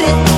need it.